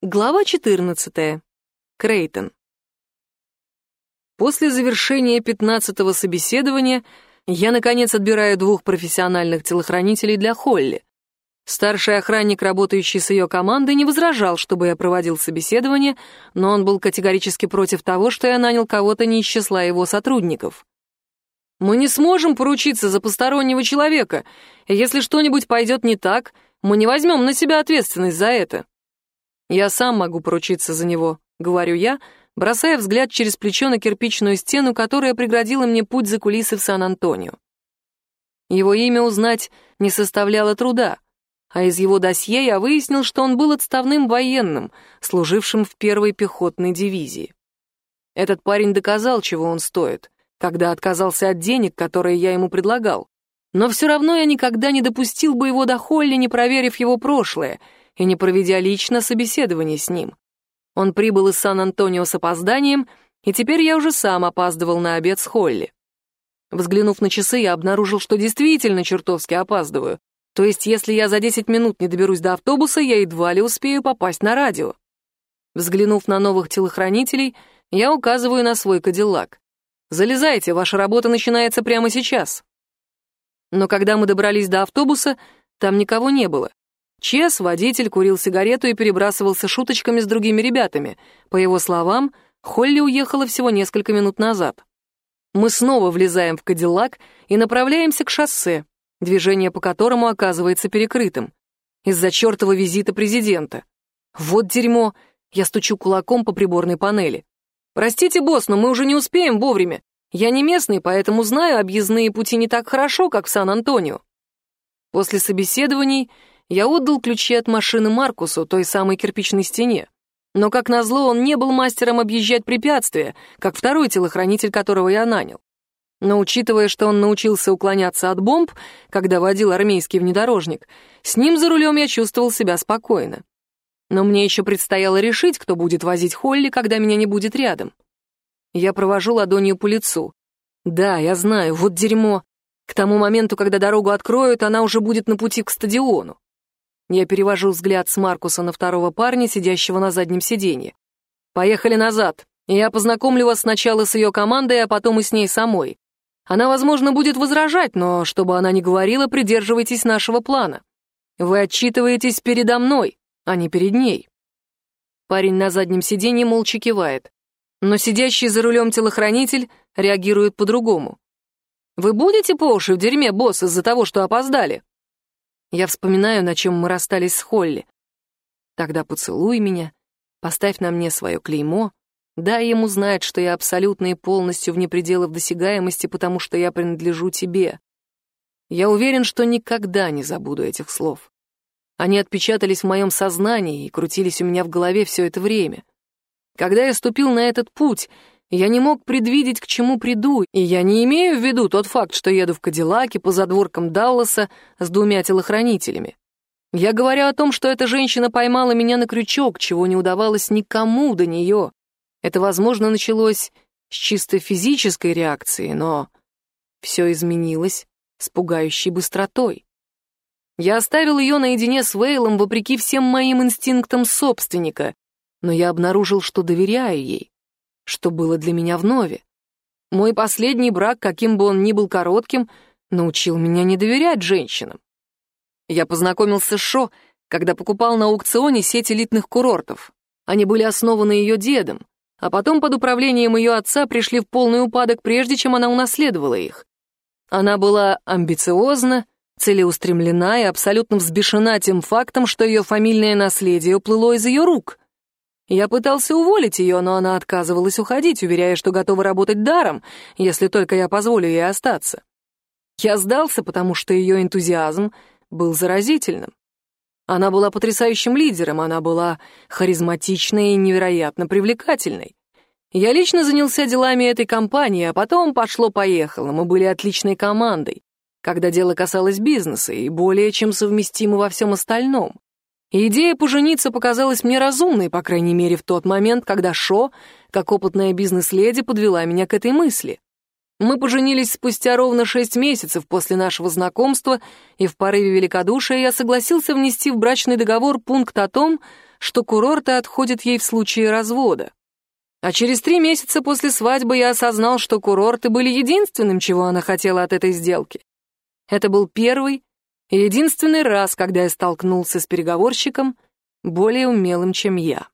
Глава 14. Крейтон. После завершения пятнадцатого собеседования я, наконец, отбираю двух профессиональных телохранителей для Холли. Старший охранник, работающий с ее командой, не возражал, чтобы я проводил собеседование, но он был категорически против того, что я нанял кого-то не из числа его сотрудников. «Мы не сможем поручиться за постороннего человека, если что-нибудь пойдет не так, мы не возьмем на себя ответственность за это», «Я сам могу поручиться за него», — говорю я, бросая взгляд через плечо на кирпичную стену, которая преградила мне путь за кулисы в Сан-Антонио. Его имя узнать не составляло труда, а из его досье я выяснил, что он был отставным военным, служившим в первой пехотной дивизии. Этот парень доказал, чего он стоит, когда отказался от денег, которые я ему предлагал. Но все равно я никогда не допустил бы его до Холли, не проверив его прошлое — и не проведя лично собеседование с ним. Он прибыл из Сан-Антонио с опозданием, и теперь я уже сам опаздывал на обед с Холли. Взглянув на часы, я обнаружил, что действительно чертовски опаздываю. То есть, если я за 10 минут не доберусь до автобуса, я едва ли успею попасть на радио. Взглянув на новых телохранителей, я указываю на свой кадиллак. «Залезайте, ваша работа начинается прямо сейчас». Но когда мы добрались до автобуса, там никого не было. Чес, водитель, курил сигарету и перебрасывался шуточками с другими ребятами. По его словам, Холли уехала всего несколько минут назад. Мы снова влезаем в Кадиллак и направляемся к шоссе, движение по которому оказывается перекрытым. Из-за чертова визита президента. Вот дерьмо. Я стучу кулаком по приборной панели. «Простите, босс, но мы уже не успеем вовремя. Я не местный, поэтому знаю объездные пути не так хорошо, как в Сан-Антонио». После собеседований я отдал ключи от машины Маркусу, той самой кирпичной стене. Но, как назло, он не был мастером объезжать препятствия, как второй телохранитель, которого я нанял. Но учитывая, что он научился уклоняться от бомб, когда водил армейский внедорожник, с ним за рулем я чувствовал себя спокойно. Но мне еще предстояло решить, кто будет возить Холли, когда меня не будет рядом. Я провожу ладонью по лицу. Да, я знаю, вот дерьмо. К тому моменту, когда дорогу откроют, она уже будет на пути к стадиону. Я перевожу взгляд с Маркуса на второго парня, сидящего на заднем сиденье. «Поехали назад. Я познакомлю вас сначала с ее командой, а потом и с ней самой. Она, возможно, будет возражать, но, чтобы она не говорила, придерживайтесь нашего плана. Вы отчитываетесь передо мной, а не перед ней». Парень на заднем сиденье молча кивает. Но сидящий за рулем телохранитель реагирует по-другому. «Вы будете по уши в дерьме, босс, из-за того, что опоздали?» Я вспоминаю, на чем мы расстались с Холли. Тогда поцелуй меня, поставь на мне свое клеймо, дай ему знать, что я абсолютно и полностью вне пределов досягаемости, потому что я принадлежу тебе. Я уверен, что никогда не забуду этих слов. Они отпечатались в моем сознании и крутились у меня в голове все это время. Когда я ступил на этот путь, я не мог предвидеть, к чему приду, и я не имею в виду тот факт, что еду в Кадиллаке по задворкам Далласа с двумя телохранителями. Я говорю о том, что эта женщина поймала меня на крючок, чего не удавалось никому до нее. Это, возможно, началось с чисто физической реакции, но все изменилось с пугающей быстротой. Я оставил ее наедине с Вейлом вопреки всем моим инстинктам собственника, но я обнаружил, что доверяю ей что было для меня вновь. Мой последний брак, каким бы он ни был коротким, научил меня не доверять женщинам. Я познакомился с Шо, когда покупал на аукционе сеть элитных курортов. Они были основаны ее дедом, а потом под управлением ее отца пришли в полный упадок, прежде чем она унаследовала их. Она была амбициозна, целеустремлена и абсолютно взбешена тем фактом, что ее фамильное наследие уплыло из ее рук. Я пытался уволить ее, но она отказывалась уходить, уверяя, что готова работать даром, если только я позволю ей остаться. Я сдался, потому что ее энтузиазм был заразительным. Она была потрясающим лидером, она была харизматичной и невероятно привлекательной. Я лично занялся делами этой компании, а потом пошло-поехало, мы были отличной командой, когда дело касалось бизнеса и более чем совместимы во всем остальном идея пожениться показалась мне разумной, по крайней мере, в тот момент, когда Шо, как опытная бизнес-леди, подвела меня к этой мысли. Мы поженились спустя ровно шесть месяцев после нашего знакомства, и в порыве великодушия я согласился внести в брачный договор пункт о том, что курорты отходят ей в случае развода. А через три месяца после свадьбы я осознал, что курорты были единственным, чего она хотела от этой сделки. Это был первый единственный раз, когда я столкнулся с переговорщиком, более умелым, чем я.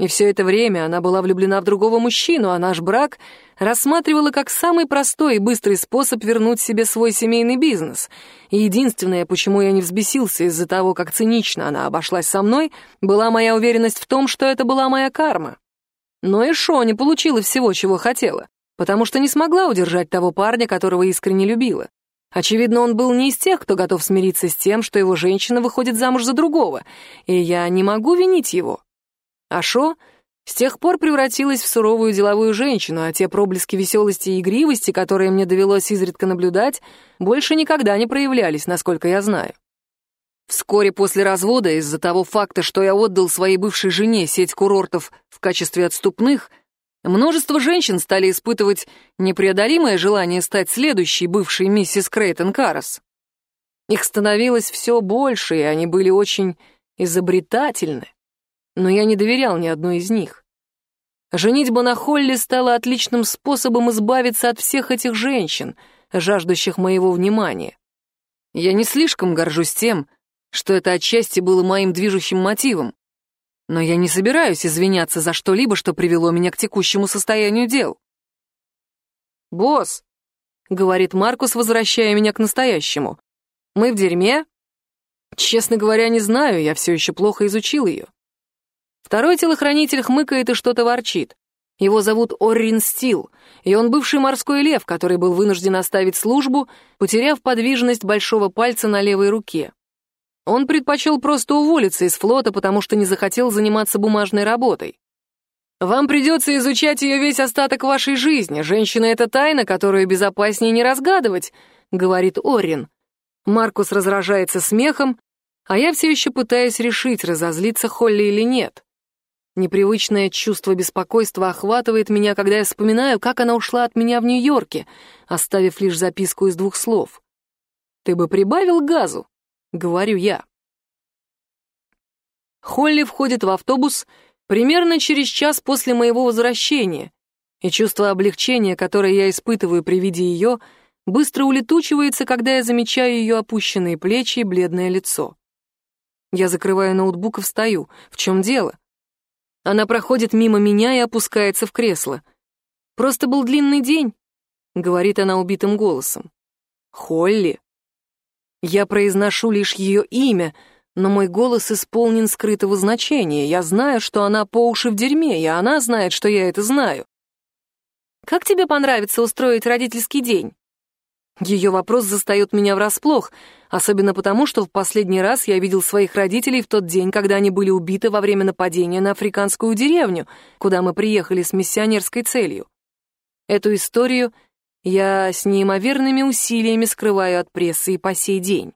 И все это время она была влюблена в другого мужчину, а наш брак рассматривала как самый простой и быстрый способ вернуть себе свой семейный бизнес. И единственное, почему я не взбесился из-за того, как цинично она обошлась со мной, была моя уверенность в том, что это была моя карма. Но и Шо не получила всего, чего хотела, потому что не смогла удержать того парня, которого искренне любила. Очевидно, он был не из тех, кто готов смириться с тем, что его женщина выходит замуж за другого, и я не могу винить его. А Шо с тех пор превратилась в суровую деловую женщину, а те проблески веселости и игривости, которые мне довелось изредка наблюдать, больше никогда не проявлялись, насколько я знаю. Вскоре после развода, из-за того факта, что я отдал своей бывшей жене сеть курортов в качестве отступных, множество женщин стали испытывать непреодолимое желание стать следующей бывшей миссис Крейтон Каррес. Их становилось все больше, и они были очень изобретательны но я не доверял ни одной из них. Женитьба на Холли стала отличным способом избавиться от всех этих женщин, жаждущих моего внимания. Я не слишком горжусь тем, что это отчасти было моим движущим мотивом, но я не собираюсь извиняться за что-либо, что привело меня к текущему состоянию дел. «Босс», — говорит Маркус, возвращая меня к настоящему, — «мы в дерьме?» Честно говоря, не знаю, я все еще плохо изучил ее. Второй телохранитель хмыкает и что-то ворчит. Его зовут Оррин Стил, и он бывший морской лев, который был вынужден оставить службу, потеряв подвижность большого пальца на левой руке. Он предпочел просто уволиться из флота, потому что не захотел заниматься бумажной работой. «Вам придется изучать ее весь остаток вашей жизни. Женщина — это тайна, которую безопаснее не разгадывать», — говорит Оррин. Маркус разражается смехом, а я все еще пытаюсь решить, разозлиться Холли или нет. Непривычное чувство беспокойства охватывает меня, когда я вспоминаю, как она ушла от меня в Нью-Йорке, оставив лишь записку из двух слов. «Ты бы прибавил газу», — говорю я. Холли входит в автобус примерно через час после моего возвращения, и чувство облегчения, которое я испытываю при виде ее, быстро улетучивается, когда я замечаю ее опущенные плечи и бледное лицо. Я закрываю ноутбук и встаю. В чем дело? Она проходит мимо меня и опускается в кресло. «Просто был длинный день», — говорит она убитым голосом. «Холли». Я произношу лишь ее имя, но мой голос исполнен скрытого значения. Я знаю, что она по уши в дерьме, и она знает, что я это знаю. «Как тебе понравится устроить родительский день?» Ее вопрос застает меня врасплох, особенно потому, что в последний раз я видел своих родителей в тот день, когда они были убиты во время нападения на африканскую деревню, куда мы приехали с миссионерской целью. Эту историю я с неимоверными усилиями скрываю от прессы и по сей день.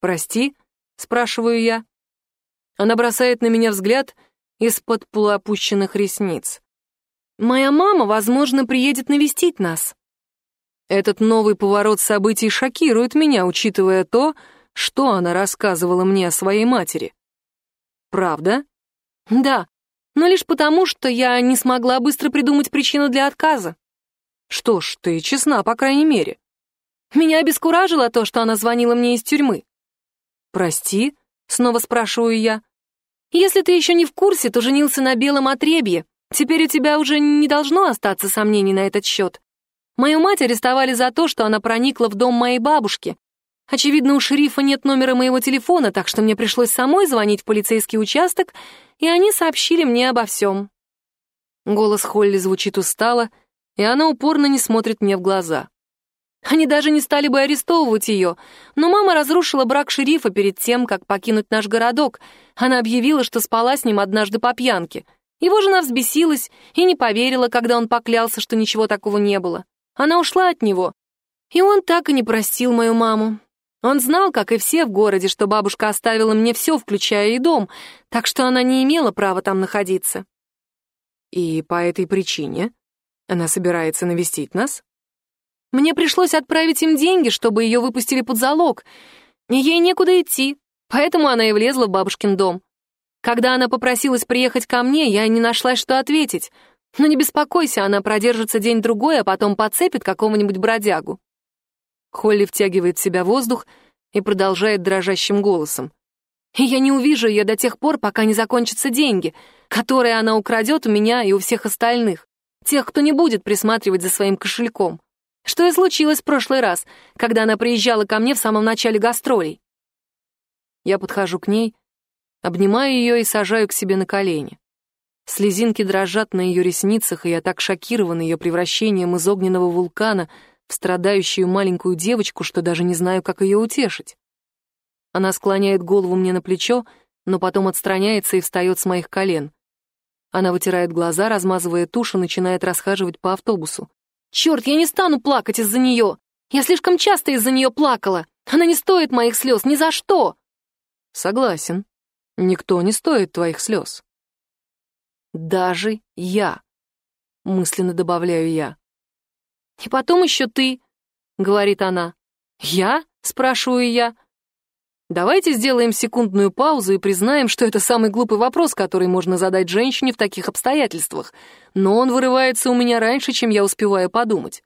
«Прости?» — спрашиваю я. Она бросает на меня взгляд из-под полуопущенных ресниц. «Моя мама, возможно, приедет навестить нас». Этот новый поворот событий шокирует меня, учитывая то, что она рассказывала мне о своей матери. Правда? Да, но лишь потому, что я не смогла быстро придумать причину для отказа. Что ж, ты честна, по крайней мере. Меня обескуражило то, что она звонила мне из тюрьмы. «Прости?» — снова спрашиваю я. «Если ты еще не в курсе, то женился на белом отребье. Теперь у тебя уже не должно остаться сомнений на этот счет. Мою мать арестовали за то, что она проникла в дом моей бабушки. Очевидно, у шерифа нет номера моего телефона, так что мне пришлось самой звонить в полицейский участок, и они сообщили мне обо всем. Голос Холли звучит устало, и она упорно не смотрит мне в глаза. Они даже не стали бы арестовывать ее, но мама разрушила брак шерифа перед тем, как покинуть наш городок. Она объявила, что спала с ним однажды по пьянке. Его жена взбесилась и не поверила, когда он поклялся, что ничего такого не было. Она ушла от него, и он так и не простил мою маму. Он знал, как и все в городе, что бабушка оставила мне все, включая и дом, так что она не имела права там находиться. И по этой причине она собирается навестить нас? Мне пришлось отправить им деньги, чтобы ее выпустили под залог, ей некуда идти, поэтому она и влезла в бабушкин дом. Когда она попросилась приехать ко мне, я не нашла, что ответить. Но не беспокойся, она продержится день-другой, а потом подцепит какого-нибудь бродягу. Холли втягивает в себя воздух и продолжает дрожащим голосом. И я не увижу ее до тех пор, пока не закончатся деньги, которые она украдет у меня и у всех остальных, тех, кто не будет присматривать за своим кошельком. Что и случилось в прошлый раз, когда она приезжала ко мне в самом начале гастролей. Я подхожу к ней, обнимаю ее и сажаю к себе на колени. Слезинки дрожат на ее ресницах, и я так шокирован ее превращением из огненного вулкана в страдающую маленькую девочку, что даже не знаю, как ее утешить. Она склоняет голову мне на плечо, но потом отстраняется и встает с моих колен. Она вытирает глаза, размазывая тушь и начинает расхаживать по автобусу. «Черт, я не стану плакать из-за нее! Я слишком часто из-за нее плакала! Она не стоит моих слез, ни за что!» «Согласен. Никто не стоит твоих слез». «Даже я», — мысленно добавляю я. «И потом еще ты», — говорит она. «Я?» — спрашиваю я. Давайте сделаем секундную паузу и признаем, что это самый глупый вопрос, который можно задать женщине в таких обстоятельствах. Но он вырывается у меня раньше, чем я успеваю подумать.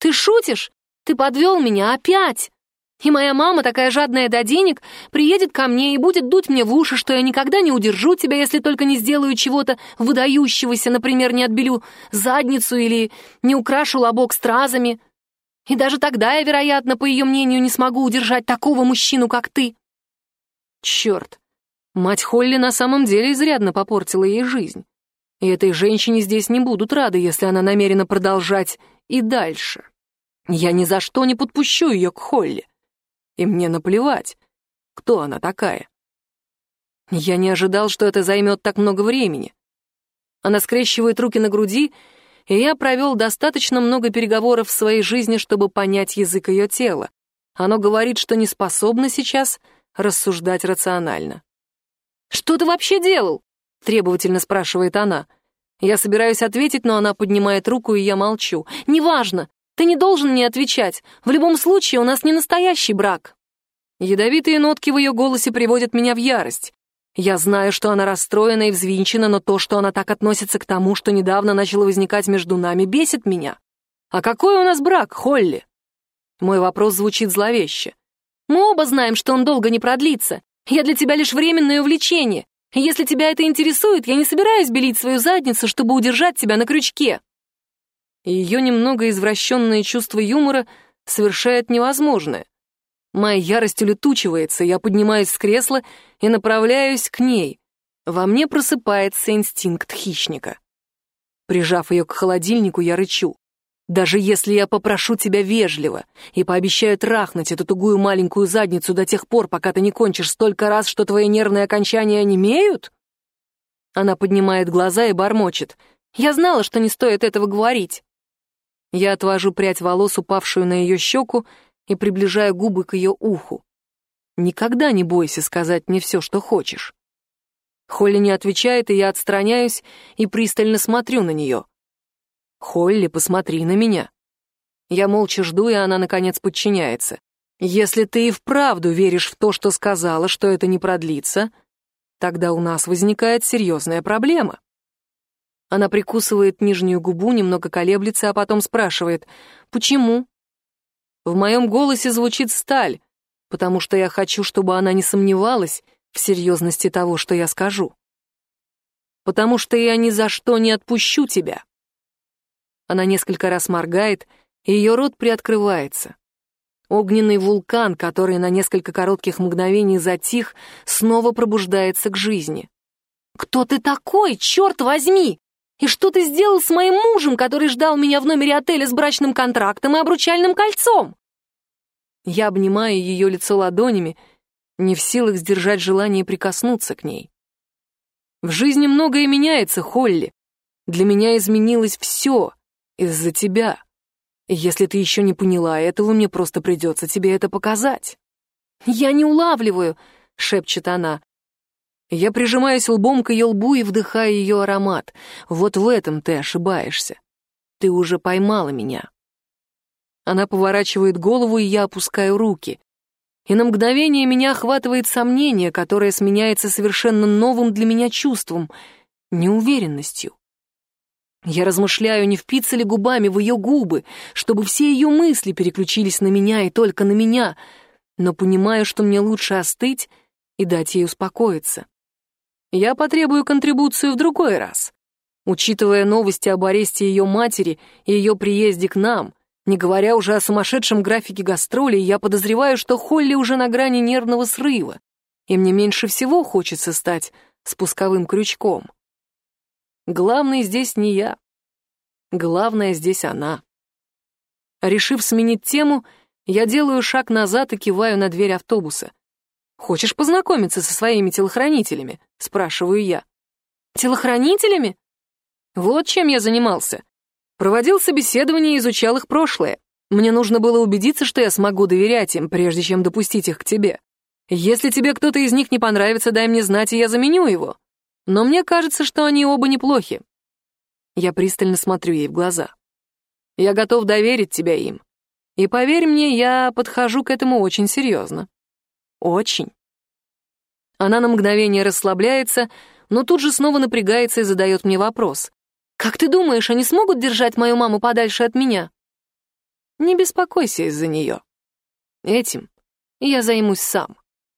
«Ты шутишь? Ты подвел меня опять!» И моя мама, такая жадная до денег, приедет ко мне и будет дуть мне в уши, что я никогда не удержу тебя, если только не сделаю чего-то выдающегося, например, не отбелю задницу или не украшу лобок стразами. И даже тогда я, вероятно, по ее мнению, не смогу удержать такого мужчину, как ты. Черт, мать Холли на самом деле изрядно попортила ей жизнь. И этой женщине здесь не будут рады, если она намерена продолжать и дальше. Я ни за что не подпущу ее к Холли. И мне наплевать, кто она такая. Я не ожидал, что это займет так много времени. Она скрещивает руки на груди и я провел достаточно много переговоров в своей жизни, чтобы понять язык ее тела. Оно говорит, что не способно сейчас рассуждать рационально. «Что ты вообще делал?» — требовательно спрашивает она. Я собираюсь ответить, но она поднимает руку, и я молчу. «Неважно, ты не должен мне отвечать. В любом случае, у нас не настоящий брак». Ядовитые нотки в ее голосе приводят меня в ярость. Я знаю, что она расстроена и взвинчена, но то, что она так относится к тому, что недавно начало возникать между нами, бесит меня. А какой у нас брак, Холли? Мой вопрос звучит зловеще. Мы оба знаем, что он долго не продлится. Я для тебя лишь временное увлечение. Если тебя это интересует, я не собираюсь белить свою задницу, чтобы удержать тебя на крючке. Ее немного извращенное чувство юмора совершает невозможное. Моя ярость улетучивается, я поднимаюсь с кресла и направляюсь к ней. Во мне просыпается инстинкт хищника. Прижав ее к холодильнику, я рычу. Даже если я попрошу тебя вежливо и пообещаю трахнуть эту тугую маленькую задницу до тех пор, пока ты не кончишь столько раз, что твои нервные окончания онемеют? Она поднимает глаза и бормочет. Я знала, что не стоит этого говорить. Я отвожу прядь волос, упавшую на ее щеку, и приближая губы к ее уху. «Никогда не бойся сказать мне все, что хочешь». Холли не отвечает, и я отстраняюсь и пристально смотрю на нее. «Холли, посмотри на меня». Я молча жду, и она, наконец, подчиняется. «Если ты и вправду веришь в то, что сказала, что это не продлится, тогда у нас возникает серьезная проблема». Она прикусывает нижнюю губу, немного колеблется, а потом спрашивает, «Почему? В моем голосе звучит сталь, потому что я хочу, чтобы она не сомневалась в серьезности того, что я скажу. Потому что я ни за что не отпущу тебя. Она несколько раз моргает, и ее рот приоткрывается. Огненный вулкан, который на несколько коротких мгновений затих, снова пробуждается к жизни. «Кто ты такой, черт возьми? И что ты сделал с моим мужем, который ждал меня в номере отеля с брачным контрактом и обручальным кольцом?» Я обнимаю ее лицо ладонями, не в силах сдержать желание прикоснуться к ней. В жизни многое меняется, Холли. Для меня изменилось все из-за тебя. Если ты еще не поняла этого, мне просто придется тебе это показать. «Я не улавливаю», — шепчет она. Я прижимаюсь лбом к ее лбу и вдыхаю ее аромат. Вот в этом ты ошибаешься. Ты уже поймала меня. Она поворачивает голову, и я опускаю руки. и на мгновение меня охватывает сомнение, которое сменяется совершенно новым для меня чувством — неуверенностью. Я размышляю, не впиться ли губами в ее губы, чтобы все ее мысли переключились на меня и только на меня, но понимаю, что мне лучше остыть и дать ей успокоиться. Я потребую контрибуцию в другой раз. Учитывая новости об аресте ее матери и ее приезде к нам, не говоря уже о сумасшедшем графике гастролей, я подозреваю, что Холли уже на грани нервного срыва, и мне меньше всего хочется стать спусковым крючком. Главный здесь не я. Главное здесь она. Решив сменить тему, я делаю шаг назад и киваю на дверь автобуса. «Хочешь познакомиться со своими телохранителями?» — спрашиваю я. «Телохранителями?» Вот чем я занимался. Проводил собеседование и изучал их прошлое. Мне нужно было убедиться, что я смогу доверять им, прежде чем допустить их к тебе. Если тебе кто-то из них не понравится, дай мне знать, и я заменю его. Но мне кажется, что они оба неплохи. Я пристально смотрю ей в глаза. Я готов доверить тебя им. И поверь мне, я подхожу к этому очень серьезно. Очень. Она на мгновение расслабляется, но тут же снова напрягается и задает мне вопрос. «Как ты думаешь, они смогут держать мою маму подальше от меня?» «Не беспокойся из-за нее. Этим я займусь сам».